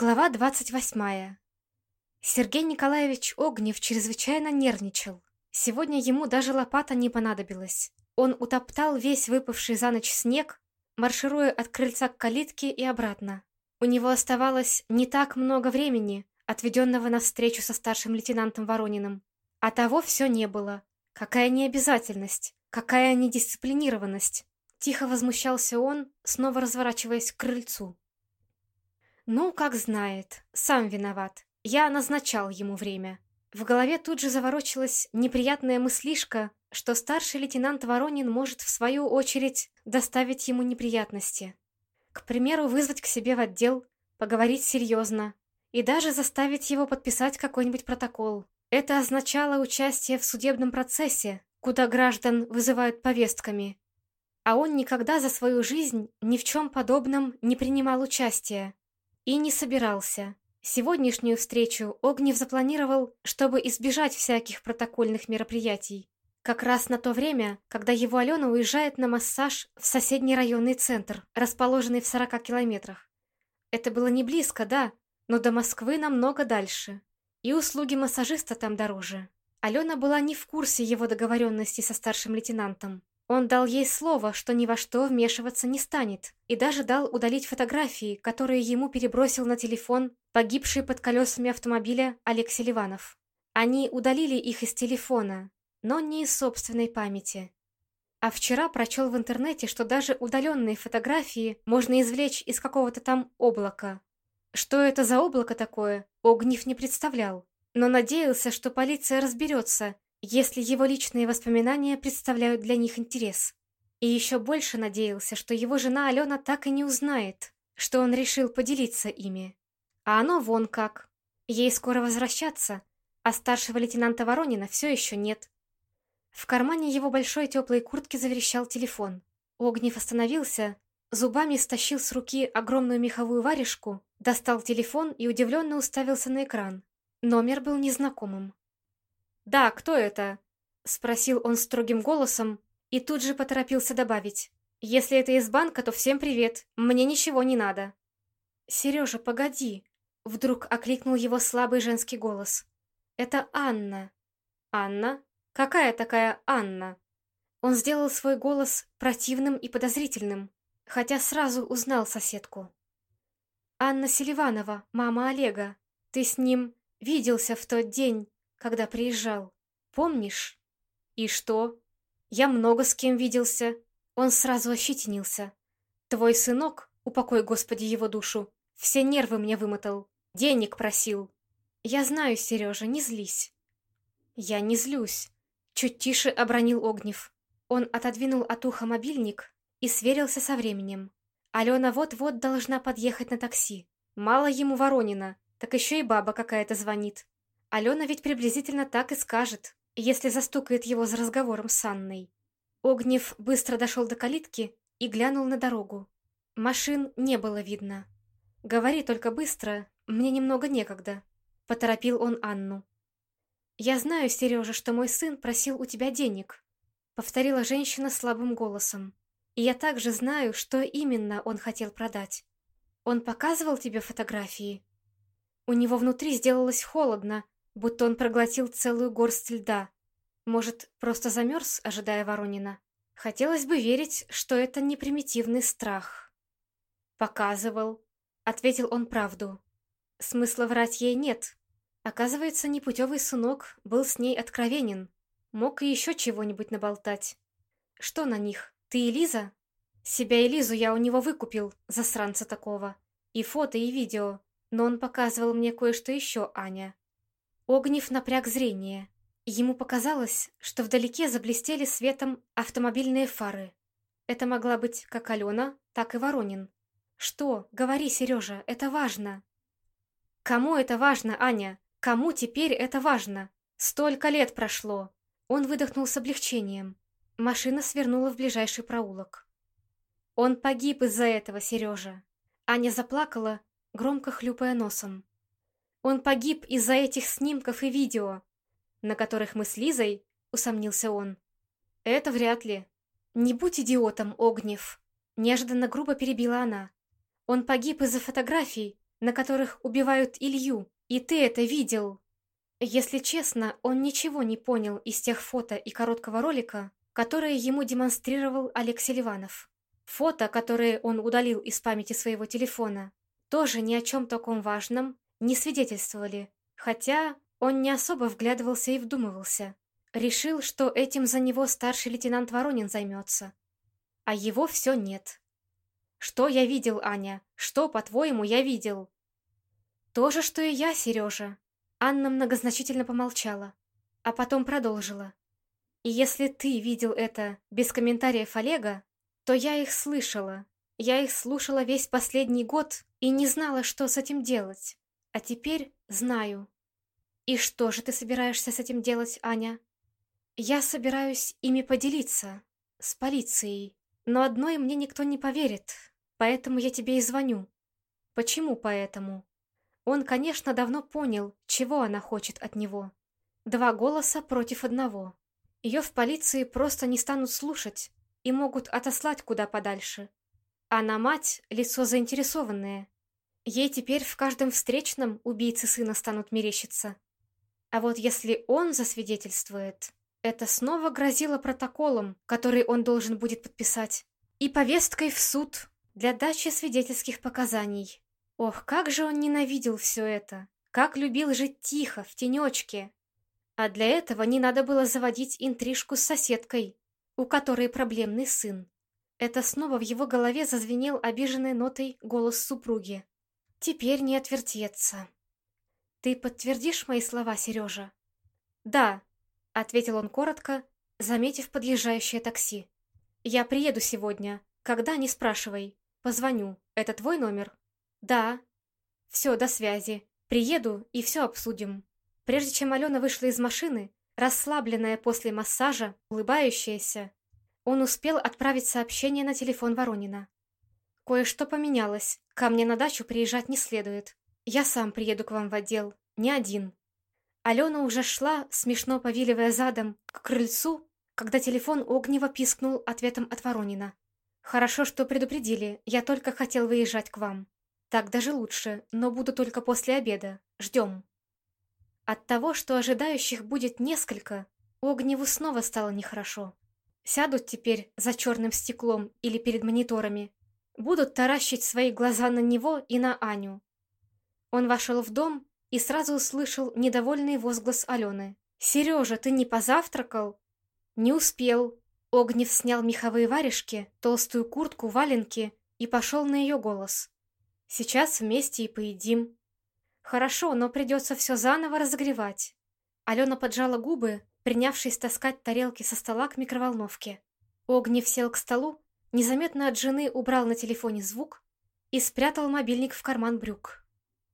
Глава двадцать восьмая. Сергей Николаевич Огнев чрезвычайно нервничал. Сегодня ему даже лопата не понадобилась. Он утоптал весь выпавший за ночь снег, маршируя от крыльца к калитке и обратно. У него оставалось не так много времени, отведенного на встречу со старшим лейтенантом Ворониным. А того все не было. Какая необязательность, какая недисциплинированность. Тихо возмущался он, снова разворачиваясь к крыльцу. Ну, как знает, сам виноват. Я назначал ему время. В голове тут же заворочилась неприятная мыслишка, что старший лейтенант Воронин может, в свою очередь, доставить ему неприятности. К примеру, вызвать к себе в отдел, поговорить серьезно и даже заставить его подписать какой-нибудь протокол. Это означало участие в судебном процессе, куда граждан вызывают повестками. А он никогда за свою жизнь ни в чем подобном не принимал участия. И не собирался. Сегодняшнюю встречу Огнев запланировал, чтобы избежать всяких протокольных мероприятий. Как раз на то время, когда его Алена уезжает на массаж в соседний районный центр, расположенный в 40 километрах. Это было не близко, да, но до Москвы намного дальше. И услуги массажиста там дороже. Алена была не в курсе его договоренности со старшим лейтенантом. Он дал ей слово, что ни во что вмешиваться не станет, и даже дал удалить фотографии, которые ему перебросил на телефон погибший под колесами автомобиля Алексей Ливанов. Они удалили их из телефона, но не из собственной памяти. А вчера прочел в интернете, что даже удаленные фотографии можно извлечь из какого-то там облака. Что это за облако такое, Огнев не представлял, но надеялся, что полиция разберется если его личные воспоминания представляют для них интерес. И еще больше надеялся, что его жена Алена так и не узнает, что он решил поделиться ими. А оно вон как. Ей скоро возвращаться, а старшего лейтенанта Воронина все еще нет. В кармане его большой теплой куртки заверещал телефон. Огнев остановился, зубами стащил с руки огромную меховую варежку, достал телефон и удивленно уставился на экран. Номер был незнакомым. «Да, кто это?» — спросил он строгим голосом и тут же поторопился добавить. «Если это из банка, то всем привет, мне ничего не надо». «Сережа, погоди!» — вдруг окликнул его слабый женский голос. «Это Анна». «Анна? Какая такая Анна?» Он сделал свой голос противным и подозрительным, хотя сразу узнал соседку. «Анна Селиванова, мама Олега. Ты с ним виделся в тот день, когда приезжал. Помнишь? И что? Я много с кем виделся. Он сразу ощетинился. Твой сынок, упокой, Господи, его душу, все нервы мне вымотал. Денег просил. Я знаю, Сережа, не злись. Я не злюсь. Чуть тише обронил Огнев. Он отодвинул от уха мобильник и сверился со временем. Алена вот-вот должна подъехать на такси. Мало ему Воронина, так еще и баба какая-то звонит. Алена ведь приблизительно так и скажет, если застукает его за разговором с Анной. Огнев быстро дошел до калитки и глянул на дорогу. Машин не было видно. «Говори только быстро, мне немного некогда», — поторопил он Анну. «Я знаю, Сережа, что мой сын просил у тебя денег», — повторила женщина слабым голосом. «И я также знаю, что именно он хотел продать. Он показывал тебе фотографии?» У него внутри сделалось холодно, будто он проглотил целую горсть льда. Может, просто замерз, ожидая Воронина? Хотелось бы верить, что это не примитивный страх. «Показывал», — ответил он правду. Смысла врать ей нет. Оказывается, непутевый сынок был с ней откровенен. Мог и еще чего-нибудь наболтать. Что на них? Ты и Лиза? Себя и Лизу я у него выкупил, засранца такого. И фото, и видео. Но он показывал мне кое-что еще, Аня. Огнев напряг зрение. Ему показалось, что вдалеке заблестели светом автомобильные фары. Это могла быть как Алена, так и Воронин. «Что? Говори, Сережа, это важно!» «Кому это важно, Аня? Кому теперь это важно? Столько лет прошло!» Он выдохнул с облегчением. Машина свернула в ближайший проулок. «Он погиб из-за этого, Сережа!» Аня заплакала, громко хлюпая носом. Он погиб из-за этих снимков и видео, на которых мы с Лизой, усомнился он. Это вряд ли. Не будь идиотом, Огнев. Неожиданно грубо перебила она. Он погиб из-за фотографий, на которых убивают Илью, и ты это видел. Если честно, он ничего не понял из тех фото и короткого ролика, которые ему демонстрировал Олег Селиванов. Фото, которые он удалил из памяти своего телефона, тоже ни о чем таком важном не свидетельствовали, хотя он не особо вглядывался и вдумывался. Решил, что этим за него старший лейтенант Воронин займется. А его все нет. Что я видел, Аня? Что, по-твоему, я видел? То же, что и я, Сережа. Анна многозначительно помолчала, а потом продолжила. И если ты видел это без комментариев Олега, то я их слышала. Я их слушала весь последний год и не знала, что с этим делать. А теперь знаю. И что же ты собираешься с этим делать, Аня? Я собираюсь ими поделиться. С полицией. Но одной мне никто не поверит. Поэтому я тебе и звоню. Почему поэтому? Он, конечно, давно понял, чего она хочет от него. Два голоса против одного. Ее в полиции просто не станут слушать и могут отослать куда подальше. Она мать, лицо заинтересованное. Ей теперь в каждом встречном убийцы сына станут мерещиться. А вот если он засвидетельствует, это снова грозило протоколом, который он должен будет подписать, и повесткой в суд для дачи свидетельских показаний. Ох, как же он ненавидел все это! Как любил жить тихо, в тенечке! А для этого не надо было заводить интрижку с соседкой, у которой проблемный сын. Это снова в его голове зазвенел обиженной нотой голос супруги. Теперь не отвертеться. «Ты подтвердишь мои слова, Сережа?» «Да», — ответил он коротко, заметив подъезжающее такси. «Я приеду сегодня. Когда, не спрашивай. Позвоню. Это твой номер?» «Да». «Все, до связи. Приеду и все обсудим». Прежде чем Алена вышла из машины, расслабленная после массажа, улыбающаяся, он успел отправить сообщение на телефон Воронина. «Кое-что поменялось. Ко мне на дачу приезжать не следует. Я сам приеду к вам в отдел. Не один». Алена уже шла, смешно повиливая задом, к крыльцу, когда телефон Огнева пискнул ответом от Воронина. «Хорошо, что предупредили. Я только хотел выезжать к вам». Так даже лучше, но буду только после обеда. Ждем. От того, что ожидающих будет несколько, Огневу снова стало нехорошо. Сядут теперь за черным стеклом или перед мониторами. Будут таращить свои глаза на него и на Аню. Он вошел в дом и сразу услышал недовольный возглас Алены. «Сережа, ты не позавтракал?» «Не успел». Огнев снял меховые варежки, толстую куртку, валенки и пошел на ее голос. Сейчас вместе и поедим. Хорошо, но придется все заново разогревать. Алена поджала губы, принявшись таскать тарелки со стола к микроволновке. Огнев сел к столу, незаметно от жены убрал на телефоне звук и спрятал мобильник в карман брюк.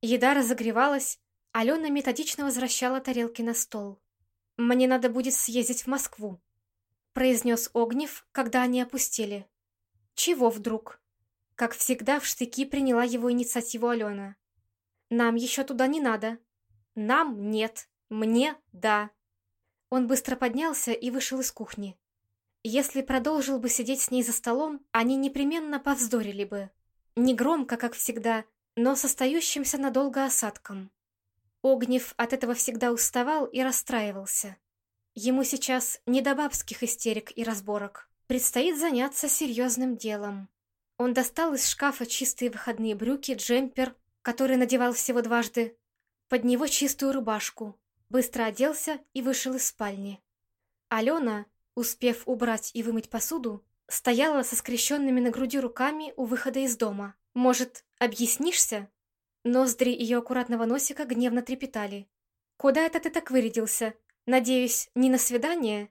Еда разогревалась, Алена методично возвращала тарелки на стол. «Мне надо будет съездить в Москву», — произнес Огнев, когда они опустили. «Чего вдруг?» Как всегда, в штыки приняла его инициативу Алена. «Нам еще туда не надо». «Нам нет. Мне — да». Он быстро поднялся и вышел из кухни. Если продолжил бы сидеть с ней за столом, они непременно повздорили бы. Не громко, как всегда, но с остающимся надолго осадком. Огнев от этого всегда уставал и расстраивался. Ему сейчас не до бабских истерик и разборок. Предстоит заняться серьезным делом. Он достал из шкафа чистые выходные брюки, джемпер, который надевал всего дважды, под него чистую рубашку, быстро оделся и вышел из спальни. Алена, успев убрать и вымыть посуду, стояла со скрещенными на груди руками у выхода из дома. «Может, объяснишься?» Ноздри ее аккуратного носика гневно трепетали. «Куда это ты так вырядился? Надеюсь, не на свидание?»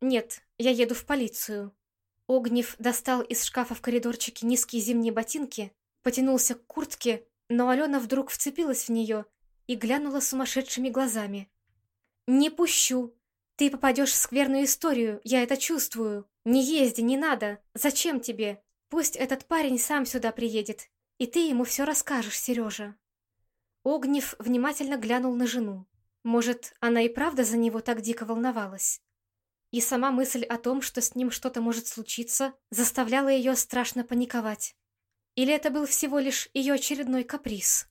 «Нет, я еду в полицию», Огнев достал из шкафа в коридорчике низкие зимние ботинки, потянулся к куртке, но Алена вдруг вцепилась в нее и глянула сумасшедшими глазами. «Не пущу! Ты попадешь в скверную историю, я это чувствую! Не езди, не надо! Зачем тебе? Пусть этот парень сам сюда приедет, и ты ему все расскажешь, Сережа!» Огнев внимательно глянул на жену. Может, она и правда за него так дико волновалась? и сама мысль о том, что с ним что-то может случиться, заставляла ее страшно паниковать. Или это был всего лишь ее очередной каприз?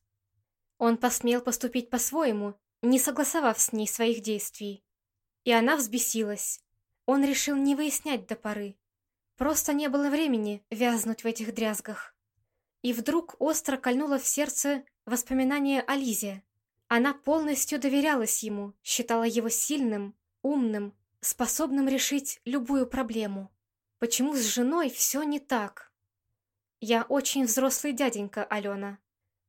Он посмел поступить по-своему, не согласовав с ней своих действий. И она взбесилась. Он решил не выяснять до поры. Просто не было времени вязнуть в этих дрязгах. И вдруг остро кольнуло в сердце воспоминание о Лизе. Она полностью доверялась ему, считала его сильным, умным, способным решить любую проблему. Почему с женой все не так? Я очень взрослый дяденька, Алена.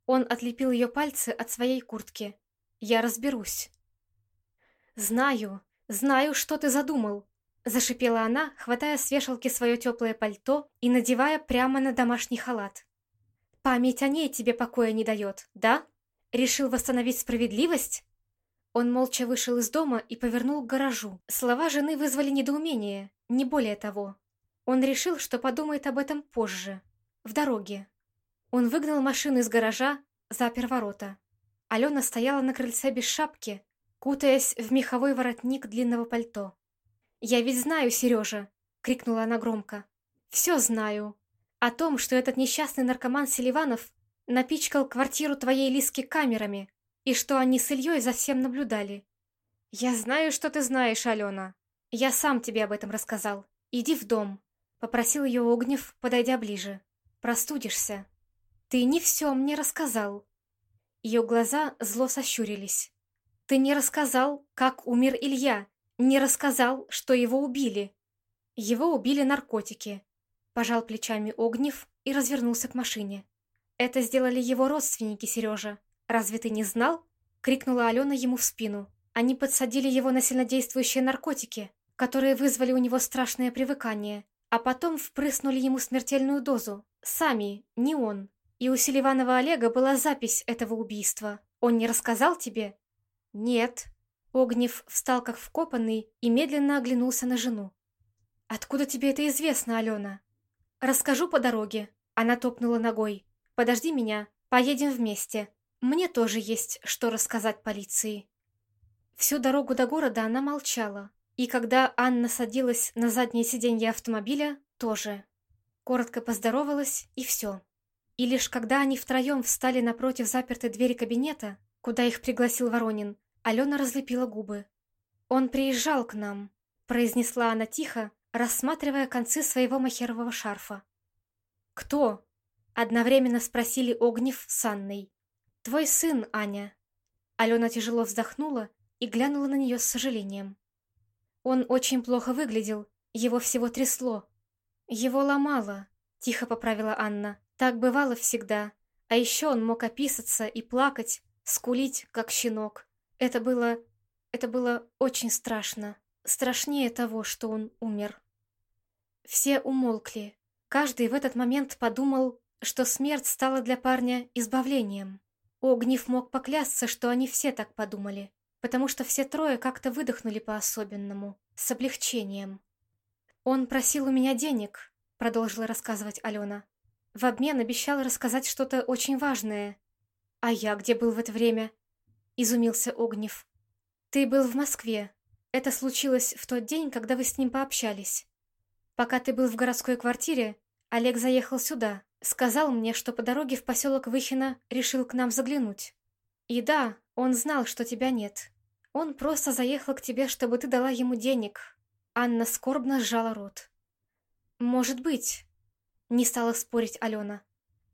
Он отлепил ее пальцы от своей куртки. Я разберусь. Знаю, знаю, что ты задумал. Зашипела она, хватая с вешалки свое теплое пальто и надевая прямо на домашний халат. Память о ней тебе покоя не дает, да? Решил восстановить справедливость? Он молча вышел из дома и повернул к гаражу. Слова жены вызвали недоумение, не более того. Он решил, что подумает об этом позже, в дороге. Он выгнал машину из гаража, запер ворота. Алена стояла на крыльце без шапки, кутаясь в меховой воротник длинного пальто. «Я ведь знаю, Сережа!» — крикнула она громко. «Все знаю. О том, что этот несчастный наркоман Селиванов напичкал квартиру твоей Лиски камерами, и что они с Ильей за всем наблюдали. Я знаю, что ты знаешь, Алена. Я сам тебе об этом рассказал. Иди в дом. Попросил ее Огнев, подойдя ближе. Простудишься. Ты не все мне рассказал. Ее глаза зло сощурились. Ты не рассказал, как умер Илья. Не рассказал, что его убили. Его убили наркотики. Пожал плечами Огнев и развернулся к машине. Это сделали его родственники, Сережа. «Разве ты не знал?» — крикнула Алена ему в спину. Они подсадили его на сильнодействующие наркотики, которые вызвали у него страшное привыкание, а потом впрыснули ему смертельную дозу. Сами, не он. И у Селиванова Олега была запись этого убийства. Он не рассказал тебе? Нет. Огнев встал как вкопанный и медленно оглянулся на жену. «Откуда тебе это известно, Алена?» «Расскажу по дороге». Она топнула ногой. «Подожди меня, поедем вместе. Мне тоже есть что рассказать полиции. Всю дорогу до города она молчала, и когда Анна садилась на заднее сиденье автомобиля, тоже. Коротко поздоровалась, и все. И лишь когда они втроем встали напротив запертой двери кабинета, куда их пригласил Воронин, Алена разлепила губы. «Он приезжал к нам», — произнесла она тихо, рассматривая концы своего махерового шарфа. «Кто?» — одновременно спросили Огнев с Анной. «Твой сын, Аня». Алена тяжело вздохнула и глянула на нее с сожалением. Он очень плохо выглядел, его всего трясло. «Его ломало», — тихо поправила Анна. «Так бывало всегда. А еще он мог описаться и плакать, скулить, как щенок. Это было... это было очень страшно. Страшнее того, что он умер». Все умолкли. Каждый в этот момент подумал, что смерть стала для парня избавлением. Огнев мог поклясться, что они все так подумали, потому что все трое как-то выдохнули по-особенному, с облегчением. «Он просил у меня денег», — продолжила рассказывать Алена. «В обмен обещал рассказать что-то очень важное». «А я где был в это время?» — изумился Огнев. «Ты был в Москве. Это случилось в тот день, когда вы с ним пообщались. Пока ты был в городской квартире, Олег заехал сюда, Сказал мне, что по дороге в поселок Выхино решил к нам заглянуть. И да, он знал, что тебя нет. Он просто заехал к тебе, чтобы ты дала ему денег. Анна скорбно сжала рот. Может быть, не стала спорить Алена.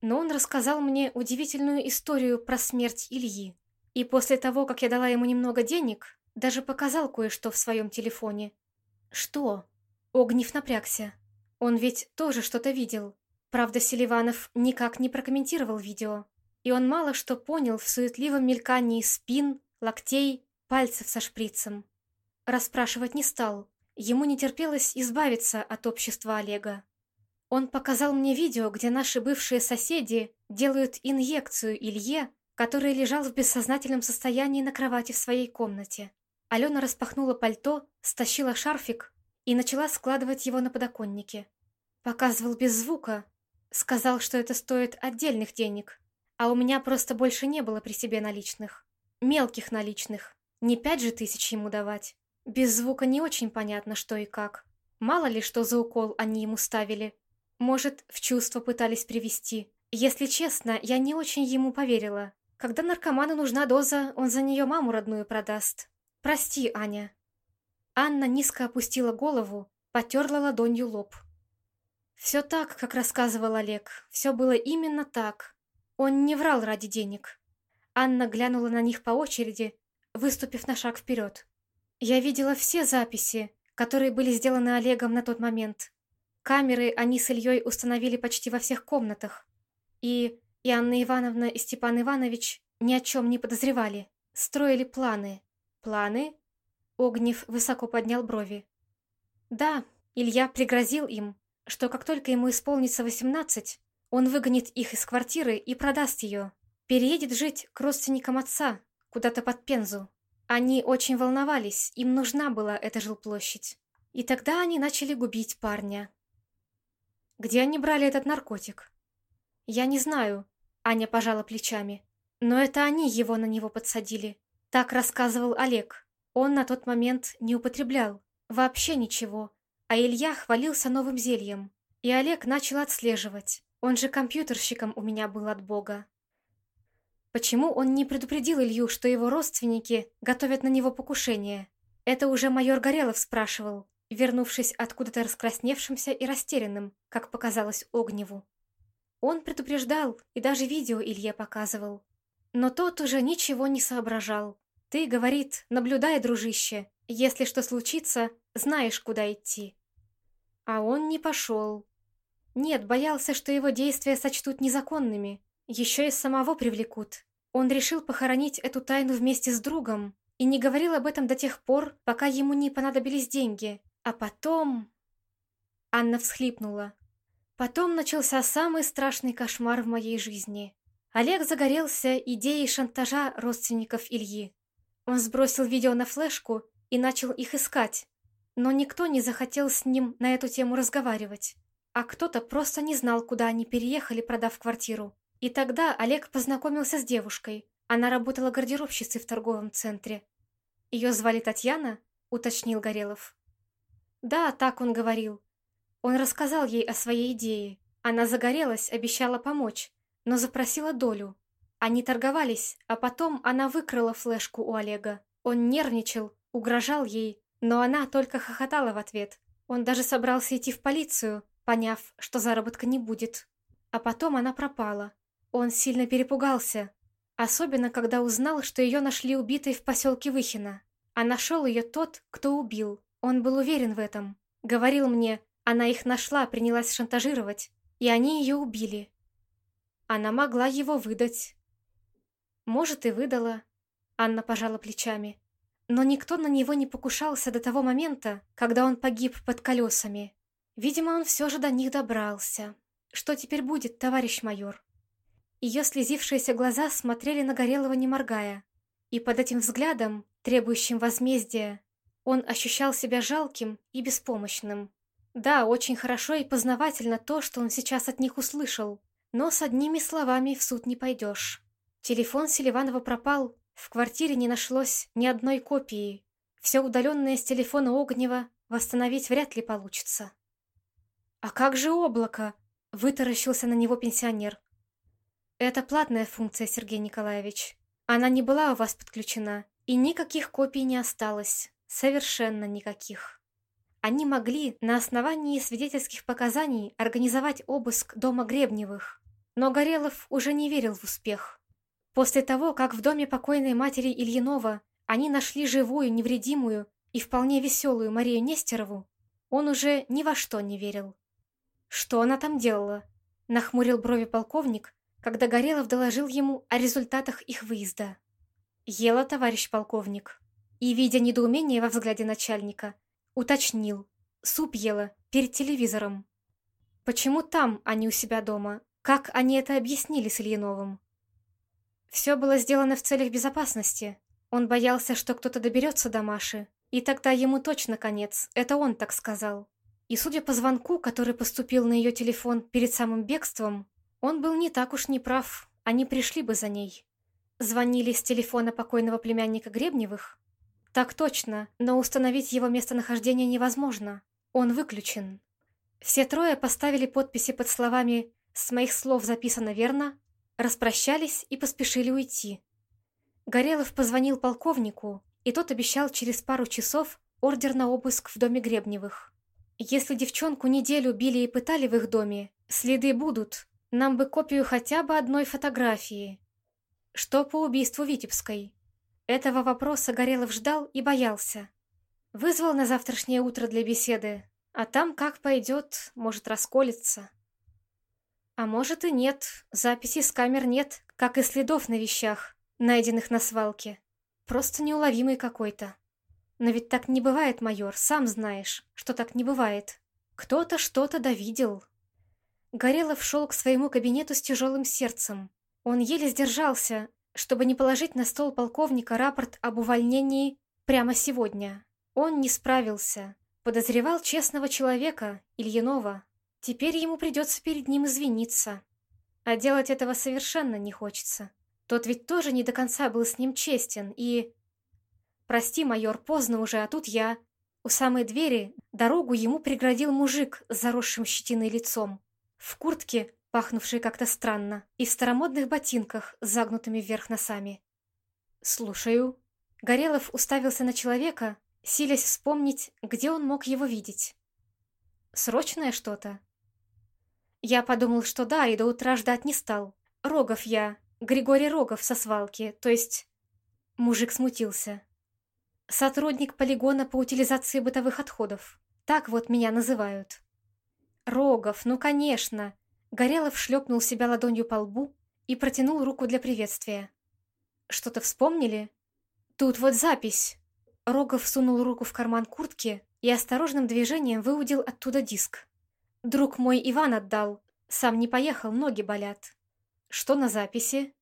Но он рассказал мне удивительную историю про смерть Ильи. И после того, как я дала ему немного денег, даже показал кое-что в своем телефоне. Что? Огнев напрягся. Он ведь тоже что-то видел. Правда, Селиванов никак не прокомментировал видео, и он мало что понял в суетливом мелькании спин, локтей, пальцев со шприцем. Расспрашивать не стал, ему не терпелось избавиться от общества Олега. Он показал мне видео, где наши бывшие соседи делают инъекцию Илье, который лежал в бессознательном состоянии на кровати в своей комнате. Алена распахнула пальто, стащила шарфик и начала складывать его на подоконнике. Показывал без звука, Сказал, что это стоит отдельных денег, а у меня просто больше не было при себе наличных. Мелких наличных. Не пять же тысяч ему давать. Без звука не очень понятно, что и как. Мало ли, что за укол они ему ставили. Может, в чувство пытались привести. Если честно, я не очень ему поверила. Когда наркоману нужна доза, он за нее маму родную продаст. Прости, Аня. Анна низко опустила голову, потерла ладонью лоб. Все так, как рассказывал Олег. Все было именно так. Он не врал ради денег. Анна глянула на них по очереди, выступив на шаг вперед. Я видела все записи, которые были сделаны Олегом на тот момент. Камеры они с Ильей установили почти во всех комнатах. И и Анна Ивановна и Степан Иванович ни о чем не подозревали. Строили планы. Планы? Огнев высоко поднял брови. Да, Илья пригрозил им, что как только ему исполнится восемнадцать, он выгонит их из квартиры и продаст ее. Переедет жить к родственникам отца, куда-то под Пензу. Они очень волновались, им нужна была эта жилплощадь. И тогда они начали губить парня. Где они брали этот наркотик? Я не знаю, Аня пожала плечами. Но это они его на него подсадили. Так рассказывал Олег. Он на тот момент не употреблял. Вообще ничего. А Илья хвалился новым зельем. И Олег начал отслеживать. Он же компьютерщиком у меня был от бога. Почему он не предупредил Илью, что его родственники готовят на него покушение? Это уже майор Горелов спрашивал, вернувшись откуда-то раскрасневшимся и растерянным, как показалось Огневу. Он предупреждал и даже видео Илье показывал. Но тот уже ничего не соображал. Ты, говорит, наблюдай, дружище. Если что случится, знаешь, куда идти. А он не пошел. Нет, боялся, что его действия сочтут незаконными. Еще и самого привлекут. Он решил похоронить эту тайну вместе с другом и не говорил об этом до тех пор, пока ему не понадобились деньги. А потом... Анна всхлипнула. Потом начался самый страшный кошмар в моей жизни. Олег загорелся идеей шантажа родственников Ильи. Он сбросил видео на флешку и начал их искать, но никто не захотел с ним на эту тему разговаривать. А кто-то просто не знал, куда они переехали, продав квартиру. И тогда Олег познакомился с девушкой. Она работала гардеробщицей в торговом центре. «Ее звали Татьяна?» — уточнил Горелов. «Да, так он говорил. Он рассказал ей о своей идее. Она загорелась, обещала помочь, но запросила долю. Они торговались, а потом она выкрала флешку у Олега. Он нервничал, угрожал ей, но она только хохотала в ответ. Он даже собрался идти в полицию, поняв, что заработка не будет. А потом она пропала. Он сильно перепугался, особенно когда узнал, что ее нашли убитой в поселке Выхино. А нашел ее тот, кто убил. Он был уверен в этом. Говорил мне, она их нашла, принялась шантажировать, и они ее убили. Она могла его выдать. Может, и выдала. Анна пожала плечами. Но никто на него не покушался до того момента, когда он погиб под колесами. Видимо, он все же до них добрался. Что теперь будет, товарищ майор? Ее слезившиеся глаза смотрели на Горелого, не моргая. И под этим взглядом, требующим возмездия, он ощущал себя жалким и беспомощным. Да, очень хорошо и познавательно то, что он сейчас от них услышал, но с одними словами в суд не пойдешь. Телефон Селиванова пропал, в квартире не нашлось ни одной копии. Все удаленное с телефона Огнева восстановить вряд ли получится. «А как же облако?» — вытаращился на него пенсионер. «Это платная функция, Сергей Николаевич. Она не была у вас подключена, и никаких копий не осталось. Совершенно никаких». Они могли на основании свидетельских показаний организовать обыск дома Гребневых, но Горелов уже не верил в успех. После того, как в доме покойной матери Ильинова они нашли живую, невредимую и вполне веселую Марию Нестерову, он уже ни во что не верил. «Что она там делала?» — нахмурил брови полковник, когда Горелов доложил ему о результатах их выезда. «Ела, товарищ полковник». И, видя недоумение во взгляде начальника, Уточнил. Суп ела перед телевизором. Почему там, а не у себя дома? Как они это объяснили с Ильиновым? Все было сделано в целях безопасности. Он боялся, что кто-то доберется до Маши. И тогда ему точно конец, это он так сказал. И судя по звонку, который поступил на ее телефон перед самым бегством, он был не так уж не прав, они пришли бы за ней. Звонили с телефона покойного племянника Гребневых, так точно, но установить его местонахождение невозможно. Он выключен. Все трое поставили подписи под словами С моих слов записано верно. Распрощались и поспешили уйти. Горелов позвонил полковнику, и тот обещал через пару часов ордер на обыск в доме Гребневых. Если девчонку неделю били и пытали в их доме, следы будут. Нам бы копию хотя бы одной фотографии. Что по убийству Витебской? Этого вопроса Горелов ждал и боялся. Вызвал на завтрашнее утро для беседы, а там как пойдет, может расколется. А может и нет, записей с камер нет, как и следов на вещах, найденных на свалке. Просто неуловимый какой-то. Но ведь так не бывает, майор, сам знаешь, что так не бывает. Кто-то что-то довидел. Горелов шел к своему кабинету с тяжелым сердцем. Он еле сдержался, чтобы не положить на стол полковника рапорт об увольнении прямо сегодня. Он не справился. Подозревал честного человека, Ильинова. Теперь ему придется перед ним извиниться. А делать этого совершенно не хочется. Тот ведь тоже не до конца был с ним честен и... «Прости, майор, поздно уже, а тут я». У самой двери дорогу ему преградил мужик с заросшим щетиной лицом. В куртке, пахнувшей как-то странно, и в старомодных ботинках с загнутыми вверх носами. «Слушаю». Горелов уставился на человека, силясь вспомнить, где он мог его видеть. «Срочное что-то?» Я подумал, что да, и до утра ждать не стал. Рогов я, Григорий Рогов со свалки, то есть... Мужик смутился. Сотрудник полигона по утилизации бытовых отходов. Так вот меня называют. Рогов, ну конечно. Горелов шлепнул себя ладонью по лбу и протянул руку для приветствия. Что-то вспомнили? Тут вот запись. Рогов сунул руку в карман куртки и осторожным движением выудил оттуда диск. Друг мой Иван отдал. Сам не поехал, ноги болят. Что на записи?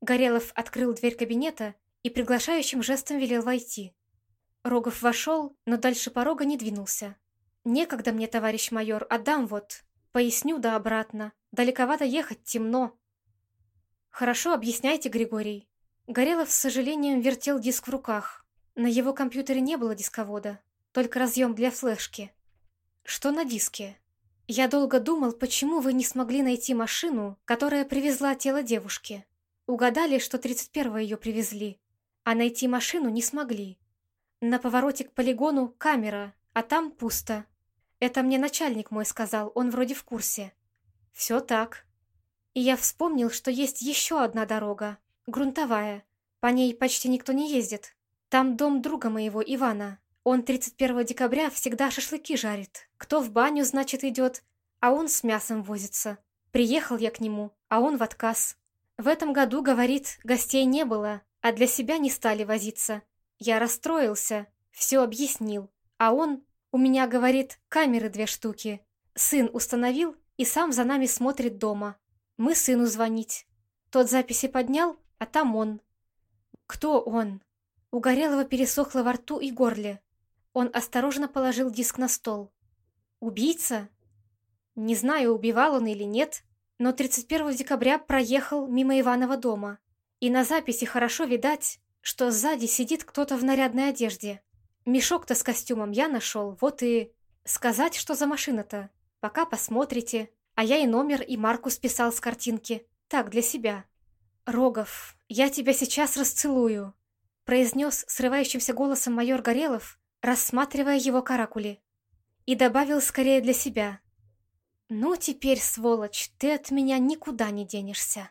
Горелов открыл дверь кабинета и приглашающим жестом велел войти. Рогов вошел, но дальше порога не двинулся. «Некогда мне, товарищ майор, отдам вот. Поясню да обратно. Далековато ехать, темно». «Хорошо, объясняйте, Григорий». Горелов с сожалением вертел диск в руках. На его компьютере не было дисковода, только разъем для флешки. «Что на диске?» «Я долго думал, почему вы не смогли найти машину, которая привезла тело девушки. Угадали, что 31-го ее привезли, а найти машину не смогли. На повороте к полигону камера, а там пусто. Это мне начальник мой сказал, он вроде в курсе. Все так. И я вспомнил, что есть еще одна дорога, грунтовая. По ней почти никто не ездит. Там дом друга моего, Ивана. Он 31 декабря всегда шашлыки жарит. Кто в баню, значит, идет, а он с мясом возится. Приехал я к нему, а он в отказ. В этом году, говорит, гостей не было, а для себя не стали возиться. Я расстроился, все объяснил. А он, у меня, говорит, камеры две штуки. Сын установил и сам за нами смотрит дома. Мы сыну звонить. Тот записи поднял, а там он. Кто он? У Горелого пересохло во рту и горле. Он осторожно положил диск на стол. Убийца? Не знаю, убивал он или нет, но 31 декабря проехал мимо Иванова дома. И на записи хорошо видать, что сзади сидит кто-то в нарядной одежде. Мешок-то с костюмом я нашел, вот и... Сказать, что за машина-то? Пока посмотрите. А я и номер, и марку списал с картинки. Так, для себя. «Рогов, я тебя сейчас расцелую», — произнес срывающимся голосом майор Горелов, рассматривая его каракули. И добавил скорее для себя. «Ну, теперь, сволочь, ты от меня никуда не денешься».